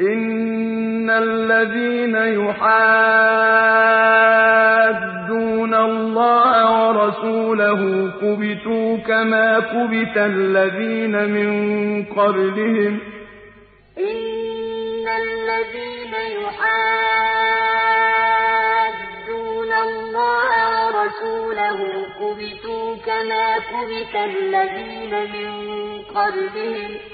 إِنَّ الَّذِينَ يُحَادُّونَ اللَّهَ وَرَسُولَهُ كُبِتُوا كَمَا كُبِتَ الَّذِينَ مِن قَبْلِهِمْ ۚ إِنَّ الَّذِينَ يُحَادُّونَ اللَّهَ وَرَسُولَهُ كُبِتُوا كَمَا كُبِتَ الَّذِينَ مِن قَبْلِهِمْ ۚ